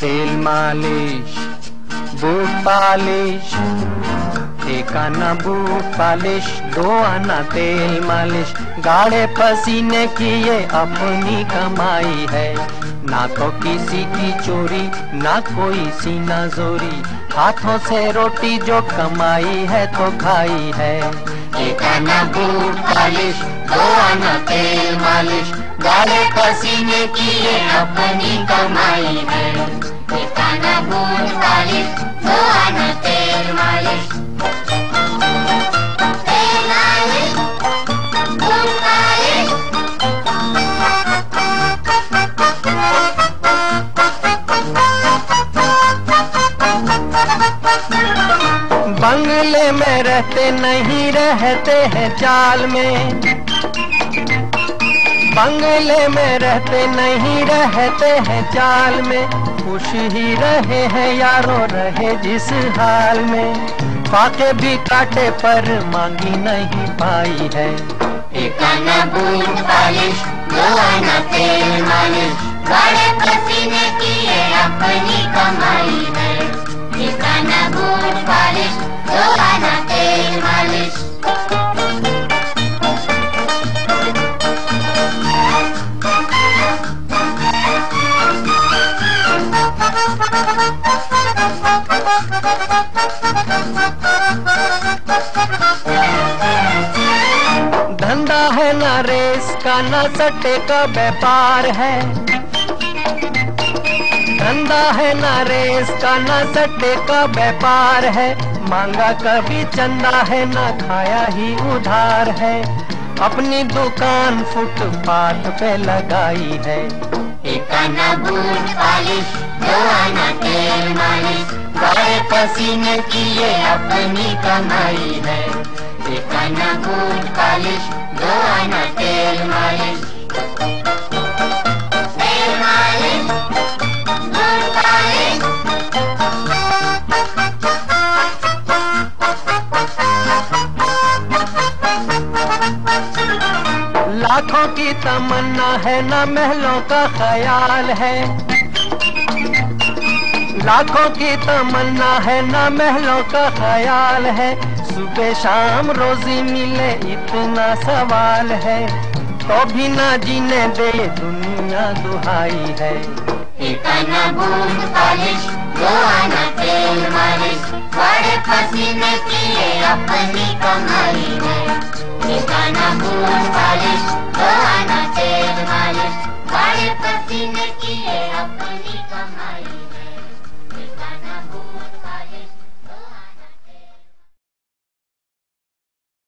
तेल मालिश boot polish एक आना बूट पालिश दो आना तेल मालिश। गाड़े पसीने की ये अपनी कमाई है। ना तो किसी की चोरी, ना कोई सीना जोरी। हाथों से रोटी जो कमाई है तो खाई है। एक आना बूट पालिश दो आना तेल मालिश। गाढ़े पसीने की ये अपनी कमाई है। एक आना पालिश दो आना तेल मालिश। बंगले में रहते नहीं, रहते हैं चाल में। बंगले में रहते नहीं, रहते हैं चाल में। खुश ही रहे हैं यारों, रहे जिस हाल में। फाके भी काटे पर मांगी नहीं पाई है। एक पालिश, दो तेल मालिश। गाढ़े पसीने की धंधा है ना रेस का, ना सट्टे का व्यापार है। धंधा है ना रेस का, ना सट्टे का व्यापार है। मांगा कभी चंदा है, ना खाया ही उधार है। अपनी दुकान फुटपाथ पे लगाई है। एक बूट पालिश आना तेल मालिश गाढ़े पसीने की ये अपनी कमाई है एक आना बूट पालिश दो आना तेल मालिश लाखों की तमन्ना है ना महलों का ख्याल है। लाखों की तमन्ना है, ना महलों का ख्याल है। सुबह शाम रोजी मिले इतना सवाल है। तो भी ना जीने दे दुनिया दुहाई है। एक आना बूट दो आना तेल मालिश। बड़े पसीने की अपनी कमाई है।